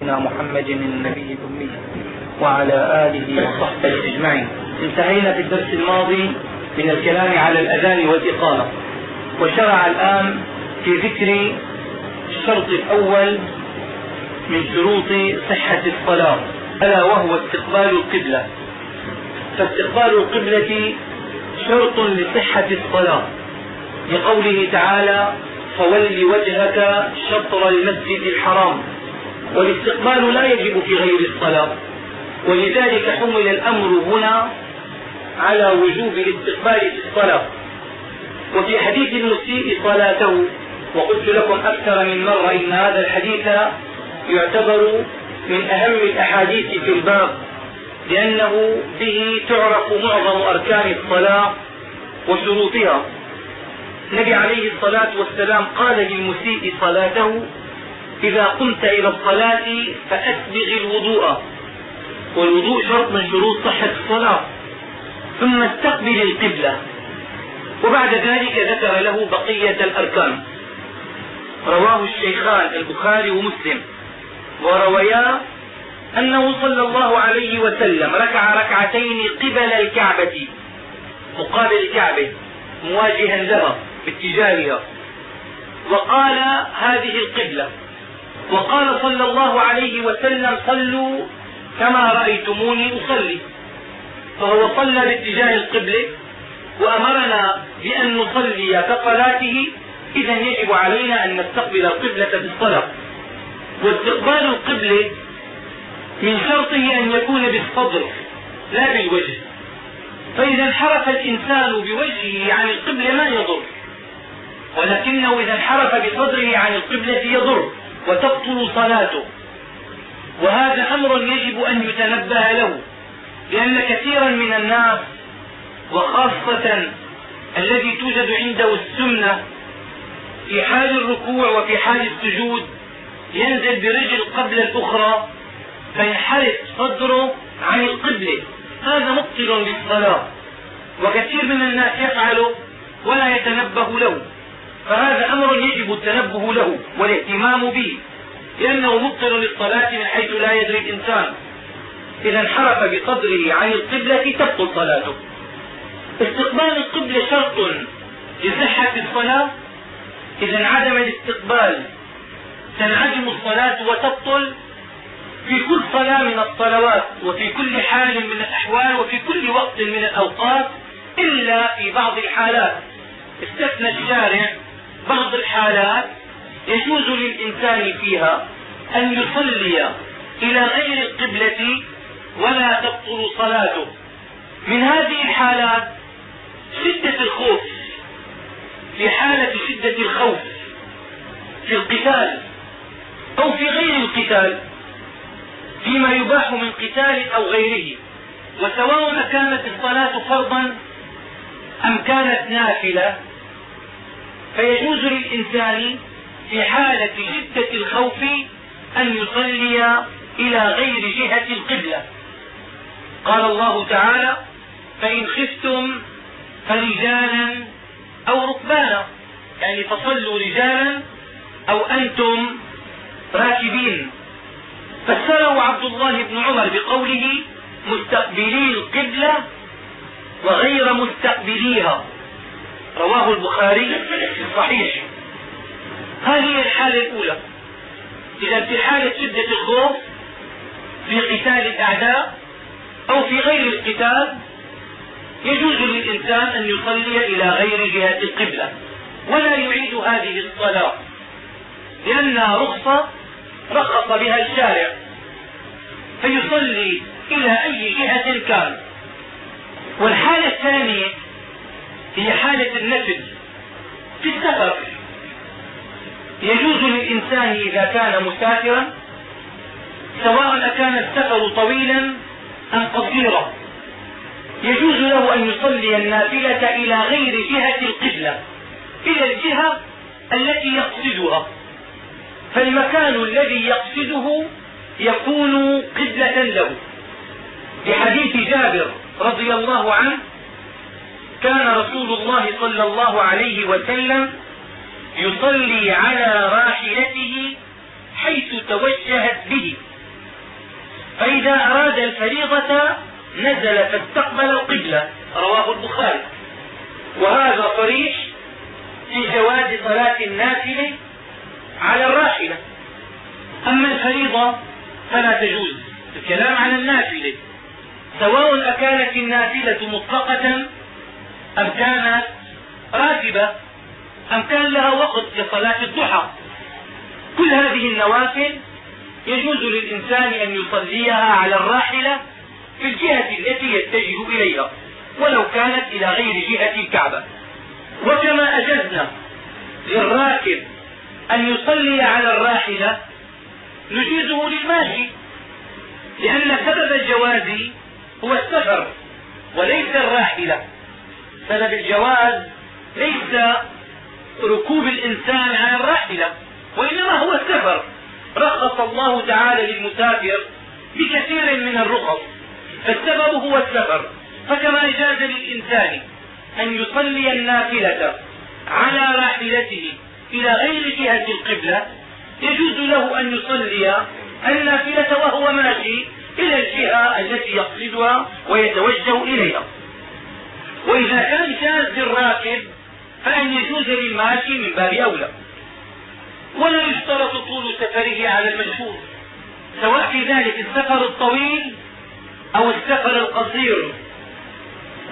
سيدنا محمد النبي الأمي وعلى آله وصحبه أجمعين. انتهينا في الدرس الماضي من الكلام على الأذان والإقامة. وشرع الآن في ذكر الشرط الأول من شروط صحة الصلاة ألا وهو استقبال القبلة. فاستقبال القبلة شرط لصحة الصلاة. لقوله تعالى فول وجهك شطر المسجد الحرام. والاستقبال لا يجب في غير الصلاة. ولذلك حمل الأمر هنا على وجوب الاستقبال في الصلاة. وفي حديث المسيء صلاته وقلت لكم أكثر من مرة إن هذا الحديث يعتبر من أهم الأحاديث في الباب لأنه به تعرف معظم أركان الصلاة وشروطها. النبي عليه الصلاة والسلام قال للمسيء صلاته إذا قمت إلى الصلاة فأسبغ الوضوء. والوضوء شرط من شروط صحة الصلاة. ثم استقبل القبلة. وبعد ذلك ذكر له بقية الأركان. رواه الشيخان البخاري ومسلم. ورويا أنه صلى الله عليه وسلم ركع ركعتين قبل الكعبة. مقابل الكعبة. مواجها لها باتجاهها. وقال هذه القبلة. وقال صلى الله عليه وسلم صلوا كما رأيتموني أصلي. فهو صلى باتجاه القبلة وأمرنا بأن نصلي كصلاته إذا يجب علينا أن نستقبل القبلة في الصلاة واستقبال القبلة من شرطه أن يكون بالصدر لا بالوجه. فإذا انحرف الإنسان بوجهه عن القبلة ما يضر؟ ولكنه إذا انحرف بصدره عن القبلة يضر. وتبطل صلاته. وهذا أمر يجب أن يتنبه له لأن كثيرا من الناس وخاصة الذي توجد عنده السنة في حال الركوع وفي حال السجود ينزل برجل قبل الأخرى فينحرف صدره عن القبلة. هذا مبطل للصلاة وكثير من الناس يفعله ولا يتنبه له. فهذا أمر يجب التنبه له والاهتمام به لأنه مبطل للصلاة من حيث لا يدري الإنسان. إذا انحرف بصدره عن القبلة تبطل صلاته. استقبال القبلة شرط لصحة الصلاة. إذا انعدم الاستقبال تنعدم الصلاة وتبطل في كل صلاة من الصلوات وفي كل حال من الأحوال وفي كل وقت من الأوقات إلا في بعض الحالات. استثنى الشارع بعض الحالات يجوز للإنسان فيها أن يصلي إلى غير القبلة ولا تبطل صلاته. من هذه الحالات شدة الخوف في حالة شدة الخوف في القتال أو في غير القتال فيما يباح من قتال أو غيره. وسواء كانت الصلاة فرضا أم كانت نافلة فيجوز للإنسان في حالة شدة الخوف أن يصلي إلى غير جهة القبلة. قال الله تعالى فإن خفتم فرجالا أو ركبانا. يعني فصلوا رجالا أو أنتم راكبين. فسره عبد الله بن عمر بقوله مستقبلي القبلة وغير مستقبليها. رواه البخاري في الصحيح. هذه الحالة الأولى. إذا في حالة شدة الخوف في قتال الأعداء أو في غير القتال يجوز للإنسان أن يصلي إلى غير جهة القبلة ولا يعيد هذه الصلاة لأنها رخصة رخص بها الشارع. فيصلي إلى أي جهة كان. والحالة الثانية هي حالة النفل في السفر. يجوز للإنسان إذا كان مسافرا سواء كان السفر طويلا أم قصيرا يجوز له أن يصلي النافلة إلى غير جهة القبلة إلى الجهة التي يقصدها. فالمكان الذي يقصده يكون قبلة له. لحديث جابر رضي الله عنه كان رسول الله صلى الله عليه وسلم يصلي على راحلته حيث توجهت به. إذا أراد الفريضة نزل فاستقبل القبلة. رواه البخاري. وهذا صريح في جواز صلاة النافلة على الراحلة. أما الفريضة فلا تجوز. الكلام على النافلة. سواء أكانت النافلة مطلقة أم كانت راتبة أم كان لها وقت كصلاة الضحى. كل هذه النوافل يجوز للإنسان أن يصليها على الراحلة في الجهة التي يتجه إليها ولو كانت إلى غير جهة الكعبة. وكما أجزنا للراكب أن يصلي على الراحلة نجيزه للماشي لأن سبب الجواز هو السفر وليس الراحلة. سبب الجواز ليس ركوب الإنسان على الراحلة وإنما هو السفر رخص الله تعالى للمسافر بكثير من الرخص فالسبب هو السفر. فكما جاز للإنسان أن يصلي النافلة على راحلته إلى غير جهة القبلة يجوز له أن يصلي النافلة وهو ماشي إلى الجهة التي يقصدها ويتوجه إليها. وإذا كان جاز للراكب فأن يجوز للماشي من باب أولى. ولا يشترط طول سفره على المشهور سواء في ذلك السفر الطويل أو السفر القصير.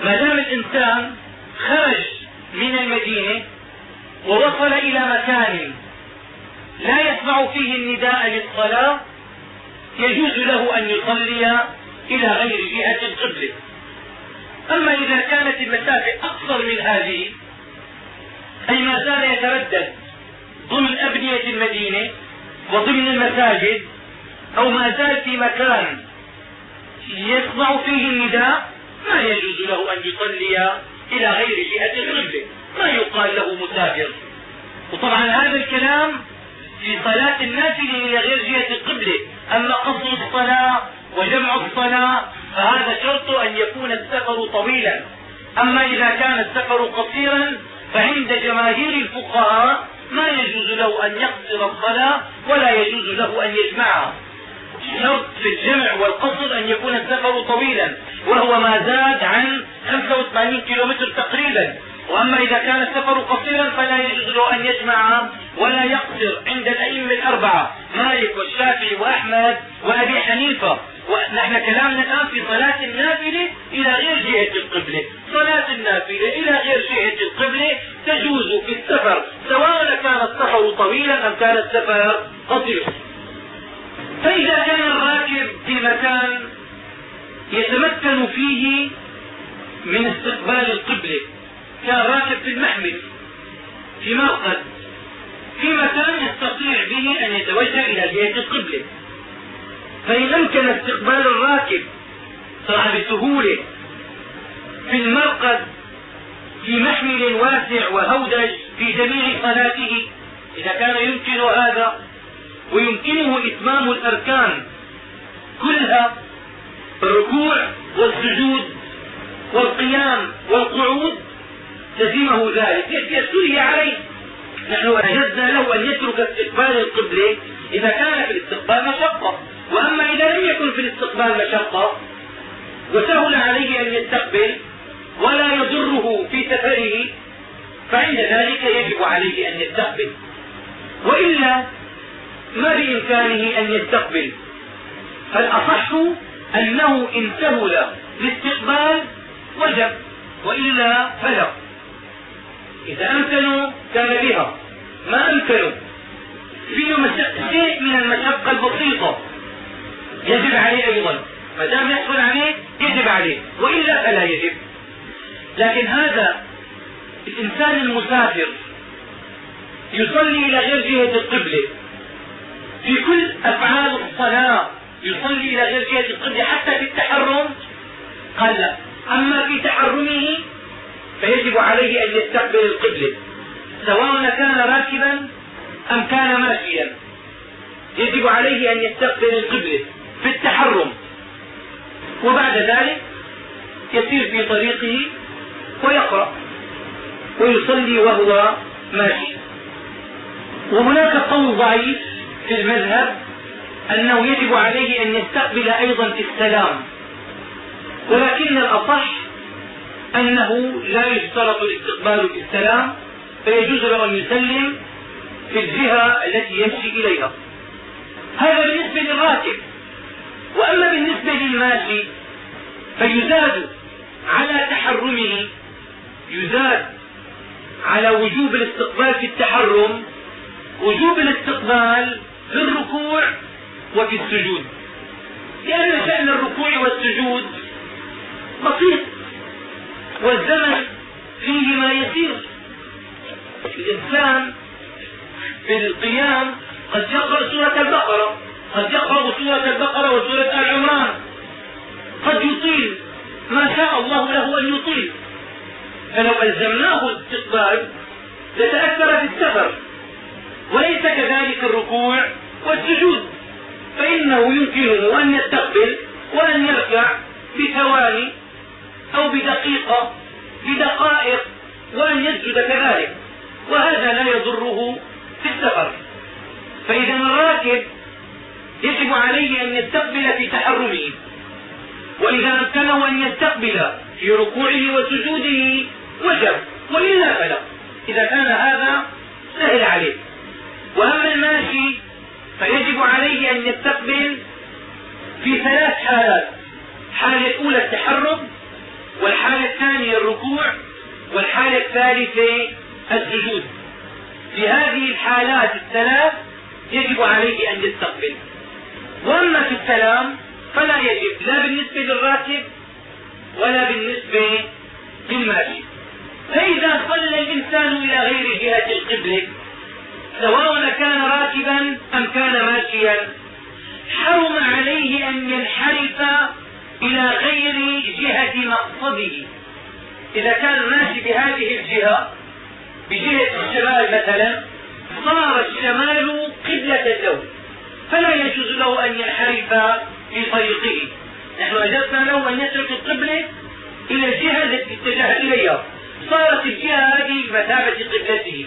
ما دام الإنسان خرج من المدينة ووصل إلى مكان لا يسمع فيه النداء للصلاة يجوز له أن يصلي إلى غير جهة القبلة. أما إذا كانت المسافة أقصر من هذه أي ما زال يتردد ضمن أبنية المدينة وضمن المساجد أو ما زال في مكان يسمع فيه النداء ما يجوز له أن يصلي إلى غير جهة القبلة ما يقال له مسافر. وطبعا هذا الكلام في صلاة النافلة إلى غير جهة القبلة أما قصر الصلاة وجمع الصلاة فهذا شرط أن يكون السفر طويلا. أما إذا كان السفر قصيرا فعند جماهير الفقهاء ما يجوز له أن يقصر الصلاة ولا يجوز له أن يجمعها. شرط في الجمع والقصر أن يكون السفر طويلا وهو ما زاد عن 85 كيلومتر تقريبا. وأما إذا كان السفر قصيرا فلا يجوز له أن يجمع ولا يقصر عند الأئمة الأربعة مالك والشافعي وأحمد وأبي حنيفة. ونحن كلامنا الآن في صلاة النافلة إلى غير جهة القبلة. صلاة النافلة إلى غير جهة القبلة تجوز في السفر سواء كان السفر طويلا أم كان السفر قصيرا. فإذا كان الراكب في مكان يتمكن فيه من استقبال القبلة كان راكب في المحمل في مرقد في مكان يستطيع به أن يتوجه إلى جهة القبلة. فإن أمكن استقبال الراكب صار بسهولة. في المرقد في محمل واسع وهودج في جميع صلاته إذا كان يمكن هذا ويمكنه إتمام الأركان كلها الركوع والسجود والقيام والقعود لزمه ذلك. يسري عليه. نحن أجزنا له أن يترك استقبال القبلة إذا كان في الاستقبال مشقة. وأما إذا لم يكن في الاستقبال مشقة وسهل عليه أن يستقبل ولا يضره في سفره فعند ذلك يجب عليه أن يستقبل. وإلا ما بإمكانه أن يستقبل. فالأصح أنه إن سهل الاستقبال وجب وإلا فلا. إذا أمكنوا كان بها. ما أمكنوا. فيه شيء من المشقة البسيطة. يجب عليه أيضا. ما دام يحصل عليه يجب عليه. وإلا فلا يجب. لكن هذا الإنسان المسافر يصلي إلى غير جهة القبلة. في كل أفعال الصلاة يصلي إلى غير جهة القبلة حتى في التحرم؟ قال لا. أما في تحرمه فيجب عليه أن يستقبل القبلة سواء كان راكبا أم كان ماشيا. يجب عليه أن يستقبل القبلة في التحرم. وبعد ذلك يسير في طريقه ويقرأ ويصلي وهو ماشي. وهناك قول ضعيف في المذهب أنه يجب عليه أن يستقبل أيضا في السلام ولكن الأصح أنه لا يشترط الاستقبال في السلام فيجوز له أن يسلم في الجهة التي يمشي إليها. هذا بالنسبة للراكب وأما بالنسبة للماشي فيزاد على تحرمه يزاد على وجوب الاستقبال في التحرم وجوب الاستقبال في الركوع وفي السجود. لأن شأن الركوع والسجود بسيط. والزمن فيهما يسير. الإنسان في القيام قد يقرأ سورة البقرة قد يقرأ سورة البقرة وسورة آل عمران قد يطيل. ما شاء الله له أن يطيل. فلو ألزمناه الاستقبال لتأثر في السفر وليس كذلك الركوع والسجود. فإنه يمكنه أن يستقبل وأن يركع بثواني أو بدقيقة بدقائق وأن يسجد كذلك. وهذا لا يضره في السفر. فإذا الراكب يجب عليه أن يستقبل في تحرمه. وإذا أمكنه أن يستقبل في ركوعه وسجوده وجب. وإلا فلا إذا كان هذا سهل عليه. وأما الماشي فيجب عليه أن يستقبل في ثلاث حالات. الحالة الأولى التحرم والحالة الثانية الركوع والحالة الثالثة السجود. في هذه الحالات الثلاث يجب عليه أن يستقبل وأما في السلام فلا يجب لا بالنسبة للراكب ولا بالنسبة للماشي فإذا صلى الإنسان إلى غير جهة القبلة سواء كان راكبا أم كان ماشيا حرم عليه أن ينحرف إلى غير جهة مقصده إذا كان ماشي بهذه الجهة بجهة الشمال مثلا صار الشمال قبلة له فلا يجوز له أن ينحرف في طريقه. نحن أجزنا له أن يترك القبلة إلى الجهة التي اتجه إليها. صارت الجهة هذه بمثابة قبلته.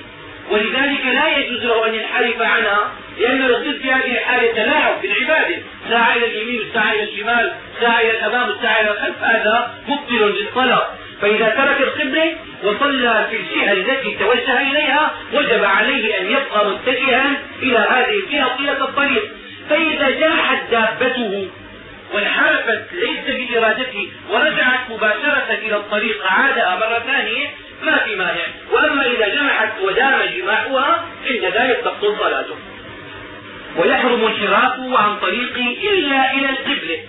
ولذلك لا يجوز له أن ينحرف عنها لأن الرسول في هذه الحالة تلاعب في العبادة ساعة إلى اليمين والساعة إلى الشمال ساعة إلى الأمام والساعة إلى الخلف. هذا مبطل للصلاة. فإذا ترك القبلة وصلى في الجهة التي توجه إليها وجب عليه أن يبقى متجها إلى هذه الجهة طيلة الطريق. فإذا جاحت دابته وانحرفت ليس بإرادته ورجعت مباشرة إلى الطريق عادها مرة ثانية ما في مانع. وأما إذا جمعت ودام جماعها عند ذلك تبطل صلاته. ويحرم انحرافه عن طريقه إلا إلى القبلة.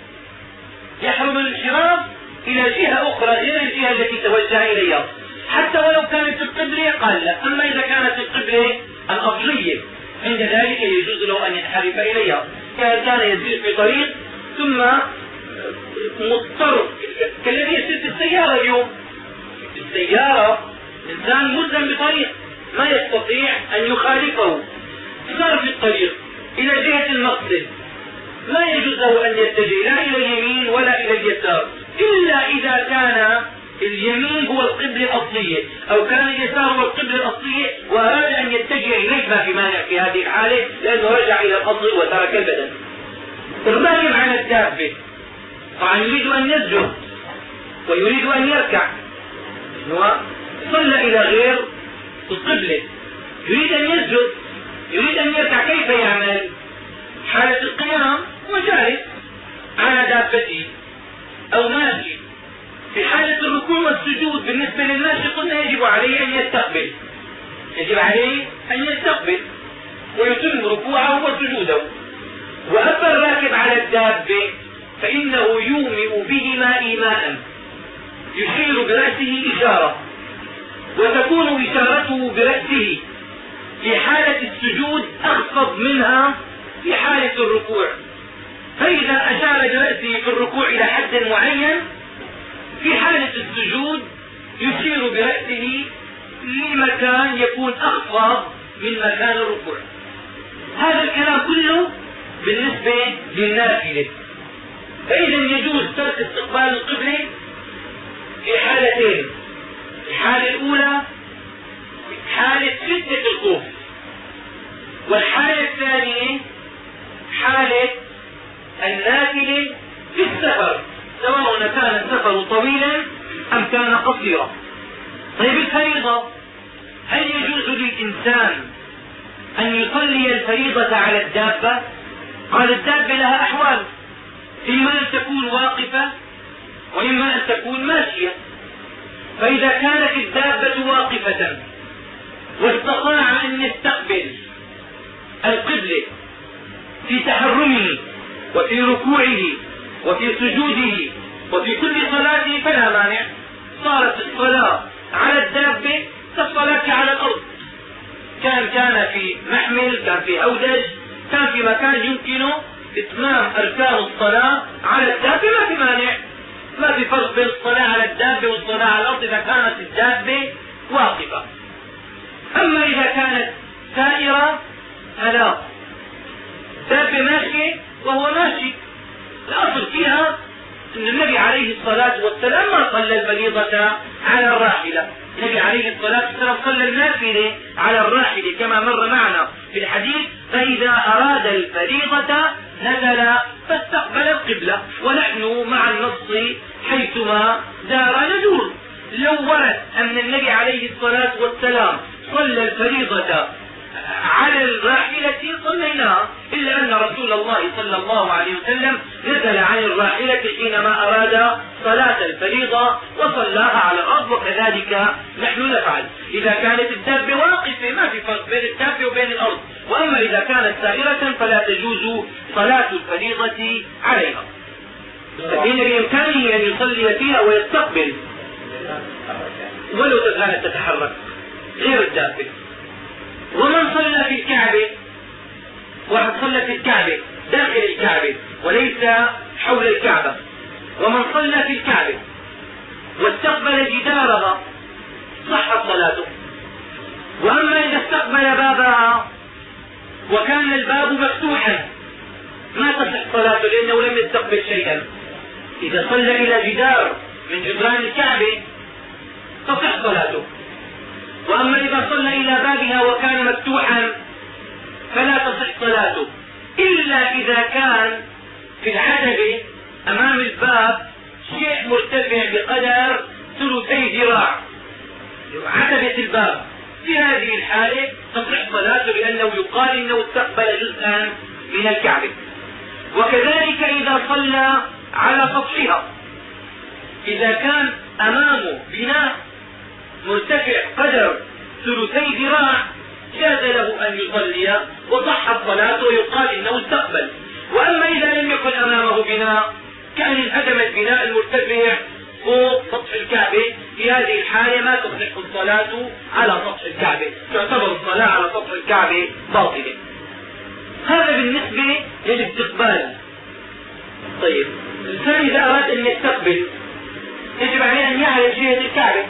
يحرم الانحراف إلى جهة أخرى غير الجهة التي توجه إليها. حتى ولو كانت القبلة قال لا. أما إذا كانت القبلة الأصلية عند ذلك يجوز له أن ينحرف إليها. كان يسير في طريق ثم مضطر. كالذي يسير في السيارة اليوم. السيارة إنسان ملزم بطريق ما يستطيع أن يخالفه. صار في الطريق إلى جهة المقصد. لا يجوز له أن يتجه لا إلى اليمين ولا إلى اليسار إلا إذا كان اليمين هو القبلة الأصلية أو كان اليسار هو القبلة الأصلية وأراد أن يتجه إليه ما في مانع في هذه الحالة لأنه رجع إلى الأصل وترك البدن. الراكب على الدابة. طبعا يريد أن يسجد ويريد أن يركع. هو صلى إلى غير القبلة. يريد أن يسجد يريد أن يركع كيف يعمل؟ حالة القيام وجالس على دابته أو ماشي في حالة الركوع والسجود بالنسبة للماشي قلنا يجب عليه أن يستقبل. يجب عليه أن يستقبل. ويتم ركوعه وسجوده. وأما الراكب على الدابة فإنه يومئ بهما إيماء. يشير برأسه إشارة وتكون إشارته برأسه في حالة السجود أخفض منها في حالة الركوع. فإذا أشار برأسه في الركوع إلى حد معين في حالة السجود يشير برأسه لمكان يكون أخفض من مكان الركوع. هذا الكلام كله بالنسبة للنافلة. فإذا يجوز ترك استقبال القبلة في حالتين الحالة الأولى حالة شدة الخوف والحالة الثانية حالة النافل في السفر. سواء كان السفر طويلا أم كان قصيرا. طيب الفريضة هل يجوز للإنسان أن يصلي الفريضة على الدابة؟ قال الدابة لها أحوال. إما أن تكون واقفة وإما أن تكون ماشية. فإذا كانت الدابة واقفة واستطاع أن يستقبل القبلة في تحرمه وفي ركوعه وفي سجوده وفي كل صلاته فلا مانع. صارت الصلاة على الدابة كالصلاة على الأرض. كان كان في محمل كان في هودج كان في مكان يمكن إتمام أركان الصلاة على الدابة ما في مانع. ما في فرق بين الصلاة على الدابة والصلاة على الأرض إذا كانت الدابة واقفة. أما إذا كانت سائرة فلا. دابة ماشية وهو ماشي. الأصل فيها أن النبي عليه الصلاة والسلام ما صلى الفريضة على الراحلة. النبي عليه الصلاة والسلام صلى النافلة على الراحلة كما مر معنا في الحديث فإذا أراد الفريضة نزل فاستقبل القبلة ونحن مع النص حيثما دار ندور لو ورد أن النبي عليه الصلاة والسلام صلى الفريضة على الراحلة صليناها إلا أن رسول الله صلى الله عليه وسلم نزل عن الراحلة حينما أراد صلاة الفريضة وصلاها على الأرض وكذلك نحن نفعل. إذا كانت الدابة واقفة ما في فرق بين الدابة وبين الأرض. وأما إذا كانت سائرة فلا تجوز صلاة الفريضة عليها. حين بإمكانه أن يصلي فيها ويستقبل. ولو كانت تتحرك غير الدابة ومن صلى في الكعبة؟ واحد صلى في الكعبة داخل الكعبة وليس حول الكعبة. ومن صلى في الكعبة واستقبل جدارها صحت صلاته. وأما إذا استقبل بابها وكان الباب مفتوحا ما تصح صلاته لأنه لم يستقبل شيئا. إذا صلى إلى جدار من جدران الكعبة تصح صلاته. وأما إذا صلى إلى بابها وكان مفتوحا فلا تصح صلاته. إلا إذا كان في العتبة أمام الباب شيء مرتفع بقدر ثلثي ذراع. عتبة الباب. في هذه الحالة تصح صلاته لأنه يقال إنه استقبل جزءا من الكعبة. وكذلك إذا صلى على سطحها. إذا كان أمامه بناء مرتفع قدر ثلثي ذراع جاز له أن يصلي وصحت صلاته ويقال إنه استقبل. وأما إذا لم يكن أمامه بناء كأن انهدم البناء المرتفع فوق سطح الكعبة في هذه الحالة ما تصح الصلاة على سطح الكعبة. تعتبر الصلاة على سطح الكعبة باطلة. هذا بالنسبة للاستقبال. طيب الإنسان إذا أراد أن يستقبل يجب عليه أن يعرف جهة الكعبة.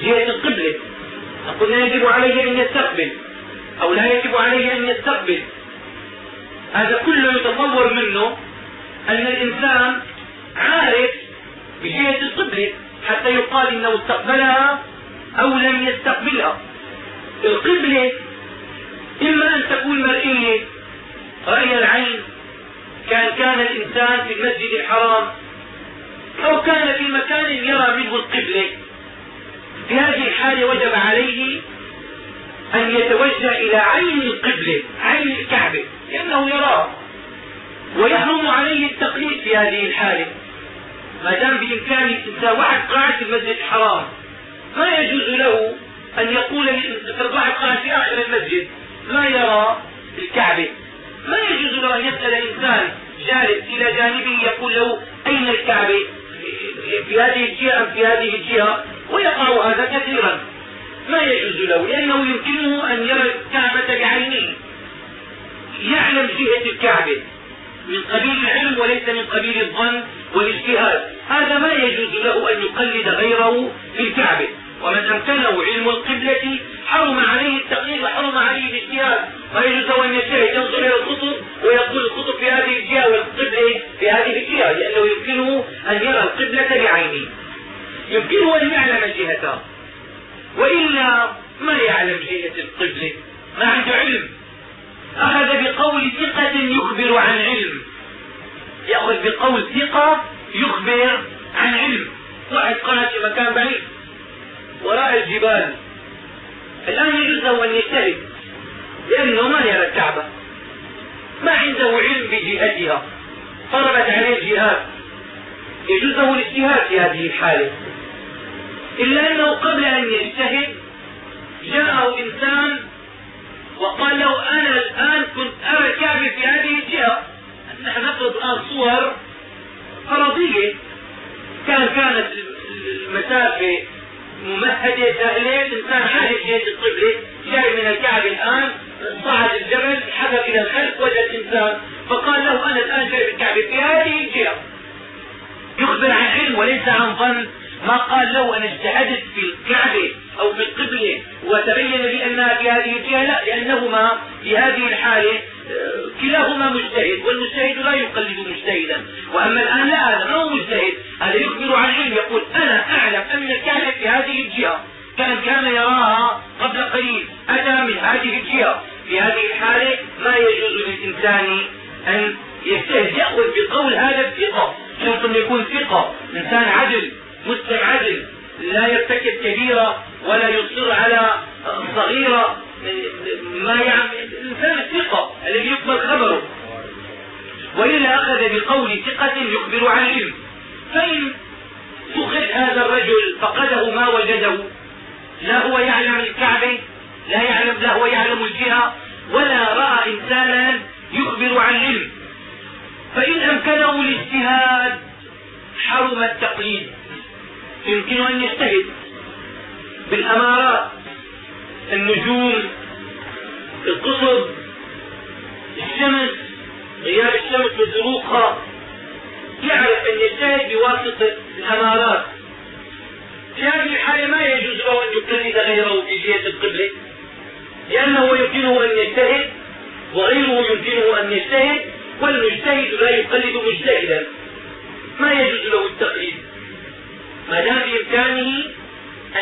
جهة القبلة قلنا يجب عليه أن يستقبل أو لا يجب عليه أن يستقبل. هذا كله يتصور منه أن الإنسان عارف بجهة القبلة حتى يقال إنه استقبلها أو لم يستقبلها. القبلة إما أن تكون مرئية رأي العين كان كان الإنسان في المسجد الحرام أو كان في مكان يرى منه القبلة. في هذه الحالة وجب عليه أن يتوجه إلى عين القبلة عين الكعبة لأنه يراه. ويحرم عليه التقليد في هذه الحالة. ما دام بإمكانه الإنسان واحد قاعد في المسجد الحرام ما يجوز له أن يقول واحد قاعد في آخر المسجد. ما يرى الكعبة. ما يجوز له أن يسأل إنسان جالس إلى جانبه يقول له أين الكعبة؟ في هذه الجهة أم في هذه الجهة؟ ويقع هذا كثيرا. ما يجوز له لأنه يمكنه أن يرى الكعبة بعينه. يعلم جهة الكعبة. من قبيل العلم وليس من قبيل الظن والاجتهاد. هذا ما يجوز له أن يقلد غيره في الكعبة. ومن أمكنه علم القبلة حرم عليه التقليد وحرم عليه الاجتهاد. ما يجوز أن يجتهد ينظر إلى القطب ويقول القطب في هذه الجهة والقبلة في هذه الجهة لأنه يمكنه أن يرى القبلة بعينه. يمكنه أن يعلم الجهتان وإلا ما يعلم جهة القبله ما عنده علم. أخذ بقول ثقة يخبر عن علم. يأخذ بقول ثقة يخبر عن علم. واحد قاعد في مكان بعيد. وراء الجبال. الآن يجوز له أن يجتهد لأنه ما يرى الكعبة. ما عنده علم بجهتها. فرضت عليه الجهاد. يجوز له الاجتهاد في هذه الحالة. إلا أنه قبل أن يجتهد جاءه إنسان وقال له أنا الآن كنت أرى الكعبة في هذه الجهة نحن نفرض الآن صور فرضية كان كانت المسافة ممهدة سهلة الإنسان عارف جهة القبلة جاي من الكعبة الآن صعد الجبل حذر إلى الخلف وجد إنسان. فقال له أنا الآن شايف الكعبة في هذه الجهة. يخبر عن علم وليس عن ظن. ما قال له أنا اجتهدت في الكعبة أو في القبلة وتبين لي أنها في هذه الجهة لا لأنهما في هذه الحالة آه، كلاهما مجتهد والمجتهد لا يقلد مجتهدا. وأما الآن لا هذا ما هو مجتهد هذا يخبر عن علم يقول أنا أعلم أن الكعبة في هذه الجهة كان كان يراها قبل قليل أتى من هذه الجهة. في هذه الحالة ما يجوز للإنسان أن يجتهد ياخذ بقول هذا الثقة. شرط أن يكون ثقة إنسان عدل. مسلم عدل لا يرتكب كبيرة ولا يصر على صغيرة ما يعني الإنسان الثقة الذي يقبل خبره. وإلا أخذ بقول ثقة يخبر عن علم. فإن فقد هذا الرجل فقده ما وجده. لا هو يعلم الكعبة لا يعلم لا هو يعلم الجهة ولا رأى إنسانا يخبر عن علم. فإن أمكنه الاجتهاد حرم التقليد. يمكن أن يجتهد بالأمارات النجوم القصب الشمس غياب الشمس وزروقها يعرف أن يجتهد بواسطة الأمارات. في هذه الحالة ما يجوز له أن يقلد غيره في جهة القبلة لأنه يمكنه أن يجتهد وغيره يمكنه أن يجتهد والمجتهد لا يقلد مجتهدا. ما يجوز له التقليد. ما دام بامكانه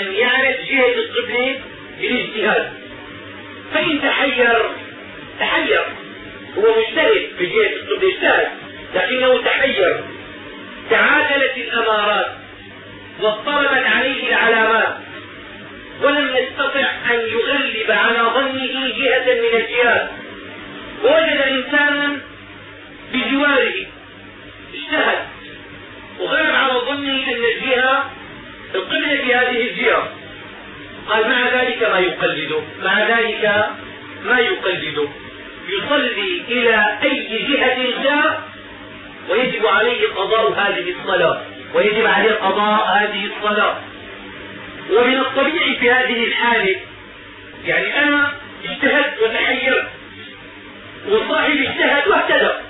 أن يعرف جهه القبله بالاجتهاد. فإن تحير تحير. هو مجتهد في جهه القبله اجتهد لكنه تحير. تعادلت الأمارات واضطربت عليه العلامات ولم يستطع أن يغلب على ظنه جهة من الجهات. ووجد انسانا بجواره اجتهد. وغلب على ظنه إن الجهه القبله في هذه الجهة. قال مع ذلك ما يقلده مع ذلك ما يقلده يصلي إلى أي جهة شاء ويجب عليه قضاء هذه الصلاة. ويجب عليه قضاء هذه الصلاة. ومن الطبيعي في هذه الحاله يعني أنا اجتهدت وتحيرت وصاحبي اجتهد واهتدى.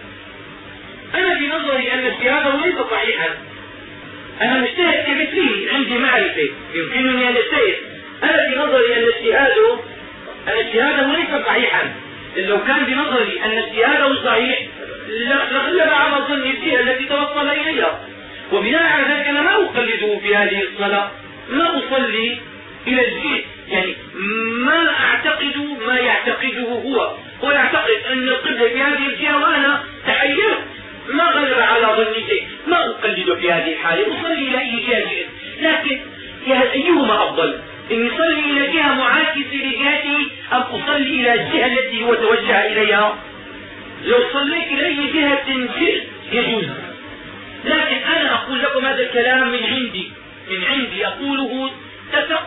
أنا في نظري أن اجتهاده ليس صحيحا أنا مجتهد كمثله عندي معرفة. يمكنني أن اجتهد أنا في نظري أن اجتهاده أن اجتهاده ليس صحيحا لو كان بنظري أن اجتهاده صحيح لغلب على ظن الجهه التي توصل إليها. وبناء على ذلك أنا ما أقلده في هذه الصلاة. ما أصلي إلى الجهه يعني ما أعتقد ما يعتقده هو. هو يعتقد أن القبلة في هذه الجهه وأنا تحيرت ما غلب على ظني شيء. ما اقلده في هذه الحالة. أصلي إلى أي جهه شئت لكن أيهما أفضل؟ ان يصلي إلى جهة معاكسة لجهته أم أصلي إلى الجهة التي هو توجه إليها؟ لو صليت إلى أي جهة شئت يجوز لكن أنا أقول لكم هذا الكلام من عندي. من عندي أقوله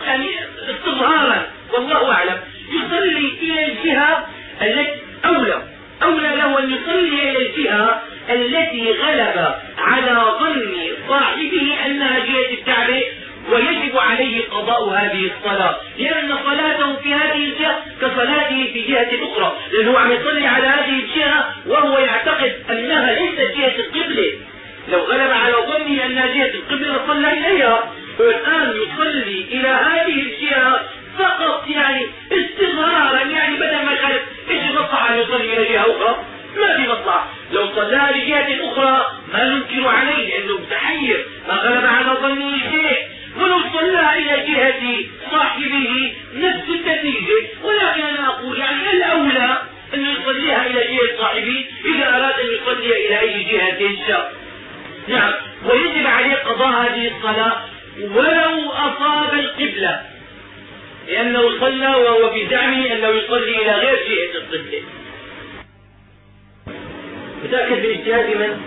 يعني استظهارا. والله أعلم. يصلي إلى الجهة التي أولى. أولى له أن يصلي إلى الجهة التي غلب على ظن صاحبه انها جهه الكعبه ويجب عليه قضاء هذه الصلاة. لأن صلاته في هذه الجهة كصلاته في جهة أخرى. لأنه عم يصلي على هذه الجهة وهو يعتقد أنها ليست جهة القبلة. لو غلب على ظنه أنها جهة القبلة لصلى إليها والآن يصلي إلى هذه الجهة فقط يعني استظهارا يعني بدل ما يخالف إيش المصلحة أن يصلي إلى جهة أخرى؟ ما في مصلحة. لو صلى لجهة أخرى ما ننكر عليه لأنه متحير. ما غلب على ظنه شيء ولو صلى إلى جهة صاحبه نفس النتيجة ولكن أنا أقول يعني الأولى أن يصليها إلى جهة صاحبه إذا أراد أن يصلي إلى أي جهة شاء نعم. ويجب عليه قضاء هذه الصلاة ولو أصاب القبلة. لأنه صلى وهو بزعمه أنه يصلي إلى غير جهة القبلة متأكد من؟ اجتهاد من؟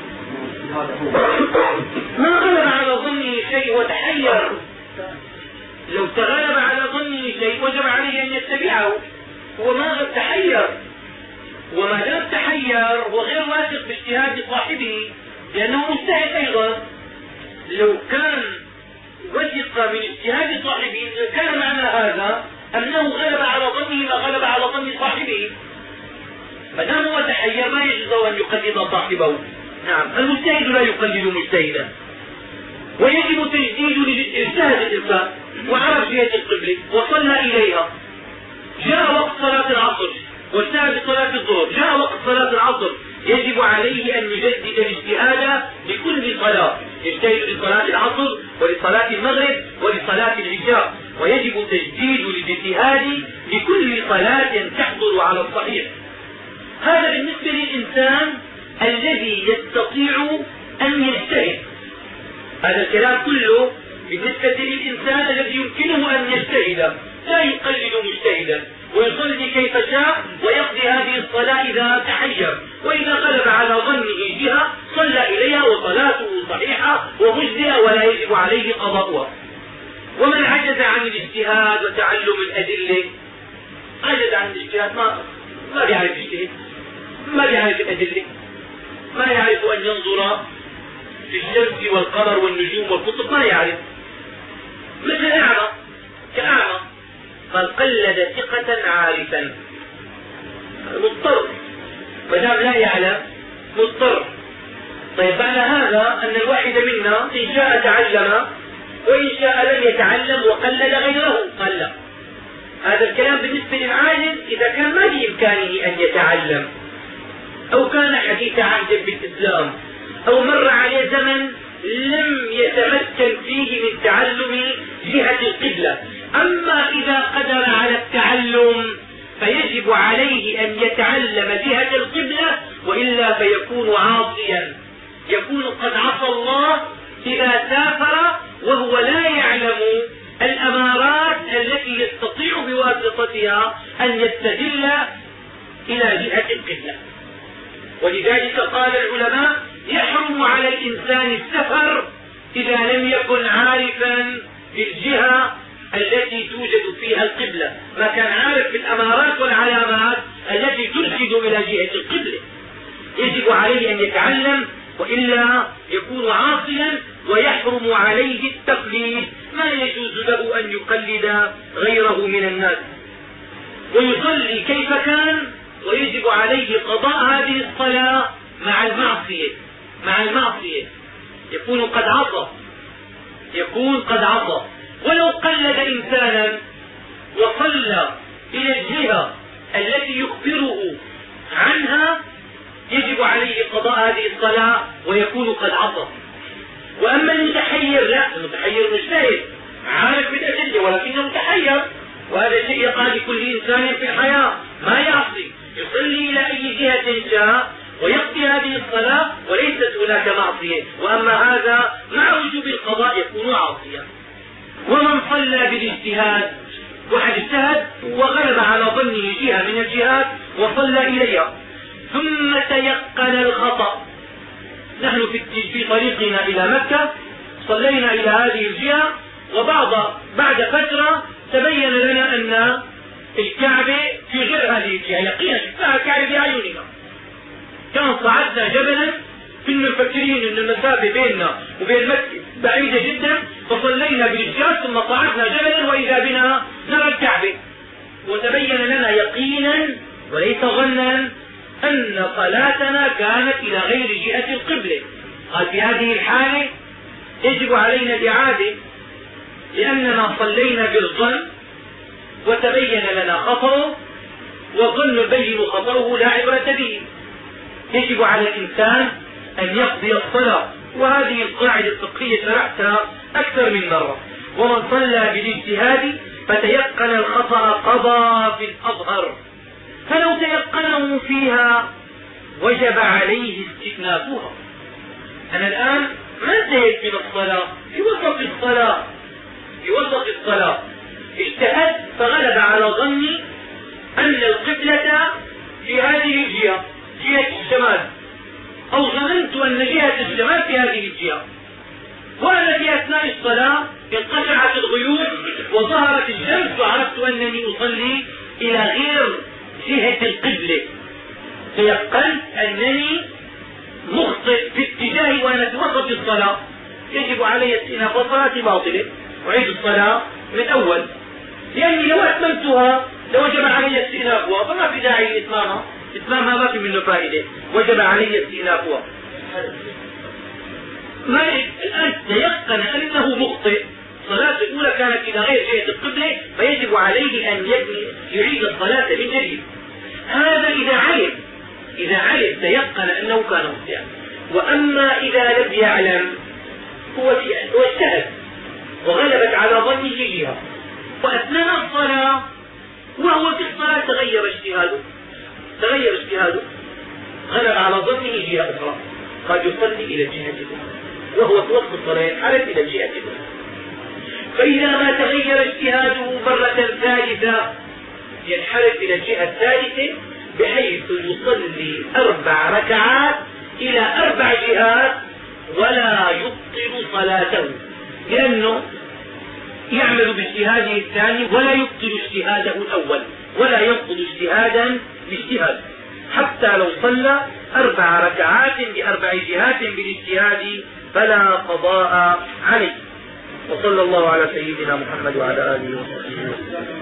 ما غلب على ظنه شيء وتحير. لو تغلب على ظنه شيء وجب عليه أن يتبعه هو ما تحير. وما دام تحير وغير واثق باجتهاد صاحبه لأنه مجتهد أيضا. لو كان وثق من اجتهاد صاحبه كان معنى هذا أنه غلب على ظنه ما غلب على ظن صاحبه. ما دام هو تحير ما يجوز أن يقلد صاحبه. نعم المجتهد لا يقلد مجتهدا. ويجب تجديد اجتهد الإنسان وعرف جهة القبلة وصلى إليها. جاء وقت صلاة العصر واجتهد بصلاة الظهر. جاء وقت صلاة العصر. يجب عليه أن يجدد الاجتهاد لكل صلاة. يجتهد لصلاة العصر ولصلاة المغرب ولصلاة العشاء. ويجب تجديد الاجتهاد لكل صلاة تحضر على الصحيح. هذا بالنسبة للإنسان الذي يستطيع أن يجتهد. هذا الكلام كله بالنسبة للإنسان الذي يمكنه أن يجتهد لا يقلد مجتهدا ويصلي كيف شاء ويقضي هذه الصلاة إذا تحير وإذا غلب على ظنه جهة صلى إليها وصلاته صحيحة ومجزئة ولا يجب عليه قضاؤها. ومن عجز عن الاجتهاد وتعلم الأدلة؟ عجز عن الاجتهاد ما ما بيعرف يجتهد. ما بيعرف الأدلة ما يعرف أن ينظر في الشمس والقمر والنجوم والقطب ما يعرف. مثل الأعمى؟ كأعمى. قال قلد ثقة عارفا. مضطر. ما دام لا يعلم مضطر. طيب معنى هذا أن الواحد منا إن شاء تعلم وإن شاء لم يتعلم وقلد غيره قال لا هذا الكلام بالنسبة للعاجز إذا كان ما بإمكانه أن يتعلم. أو كان حديث عهد بالإسلام أو مر عليه زمن لم يتمكن فيه من تعلم جهة القبلة. أما إذا قدر على التعلم فيجب عليه أن يتعلم جهة القبلة وإلا فيكون عاصيا. يكون قد عصى الله إذا سافر وهو لا يعلم الأمارات التي يستطيع بواسطتها أن يستدل إلى جهة القبلة. ولذلك قال العلماء يحرم على الإنسان السفر إذا لم يكن عارفا بالجهة التي توجد فيها القبلة. ما كان عارف بالأمارات والعلامات التي ترشد إلى جهة القبلة. يجب عليه أن يتعلم وإلا يكون عاصيا ويحرم عليه التقليد. ما يجوز له أن يقلد غيره من الناس. ويصلي كيف كان ويجب عليه قضاء هذه الصلاة مع المعصية مع المعصية. يكون قد عصى. يكون قد عصى. ولو قلد إنسانا وصلى إلى الجهة التي يخبره عنها يجب عليه قضاء هذه الصلاة ويكون قد عصى. وأما المتحير لا المتحير مجتهد عارف بالأدلة ولكنه متحير. وهذا شيء يقع لكل إنسان في الحياة ما يعصي. يصلي إلى أي جهة شاء ويقضي هذه الصلاة وليست هناك معصية. وأما هذا مع وجوب القضاء يكون عاصيا. ومن صلى بالاجتهاد واحد اجتهد وغلب على ظنه جهة من الجهات وصلى إليها. ثم تيقن الخطأ. نحن في طريقنا إلى مكة. صلينا إلى هذه الجهة وبعض بعد فترة تبين لنا أن الكعبة في غير هذه الجهة. يقينا شفناها الكعبة بأعيننا كان صعدنا جبلا كنا مفكرين إن المسافة بيننا وبين مكة بعيدة جدا فصلينا بالجهاد ثم صعدنا جبلا وإذا بنا نرى الكعبة. وتبين لنا يقينا وليس ظنا أن صلاتنا كانت إلى غير جهة القبلة. قال في هذه الحالة يجب علينا الاعاده لاننا صلينا بالظن وتبين لنا خطره والظن البين خطره لا عبرة به. يجب على الإنسان أن يقضي الصلاة وهذه القاعدة الفقهية شرحتها أكثر من مرة. ومن صلى بالاجتهاد فتيقن الخطأ قضى في الأظهر. فلو تيقنه فيها وجب عليه استئنافها. أنا الآن ينتهي من الصلاة؟ في وسط الصلاة. في وسط الصلاة. اجتهد فغلب على ظني أن القبلة في هذه الجهة جهة الشمال. أو ظننت أن جهة الشمال في هذه الجهة. وأنا في أثناء الصلاة انقشعت الغيوم وظهرت الشمس وعرفت أنني أصلي إلى غير جهة القبلة تيقنت أنني مخطئ في اتجاهي وأنا في وسط الصلاة. يجب علي استئناف وصلاتي باطلة. أعيد الصلاة من أول. لأني لو أتممتها لوجب علي استئنافها فما في داعي لإتمامها إتمامها ما في منه فائدة. وجب علي استئنافها ما الآن تيقن أنه مخطئ. الصلاة الأولى كانت إلى غير جهة القبلة فيجب عليه أن يعيد الصلاة من جديد هذا إذا علم إذا علم تيقن أنه كان مخطئا. وأما إذا لم يعلم هو هو اجتهد وغلبت على ظنه جهة وأثناء الصلاة وهو في الصلاة تغير اجتهاده. تغير اجتهاده. غلب على ظنه جهة أخرى. قد يصلي إلى الجهة الأخرى وهو في وقت الصلاة ينحرف إلى الجهة الأخرى فإذا ما تغير اجتهاده مرة ثالثة ينحرف إلى الجهة الثالثة بحيث يصلي أربع ركعات إلى أربع جهات ولا يبطل صلاته. لأنه يعمل باجتهاده الثاني ولا يبطل اجتهاده الأول ولا ينقض اجتهادا باجتهاد حتى لو صلى أربع ركعات بأربع جهات بالاجتهاد فلا قضاء عليه. وصلى الله على سيدنا محمد وعلى آله وصحبه وسلم.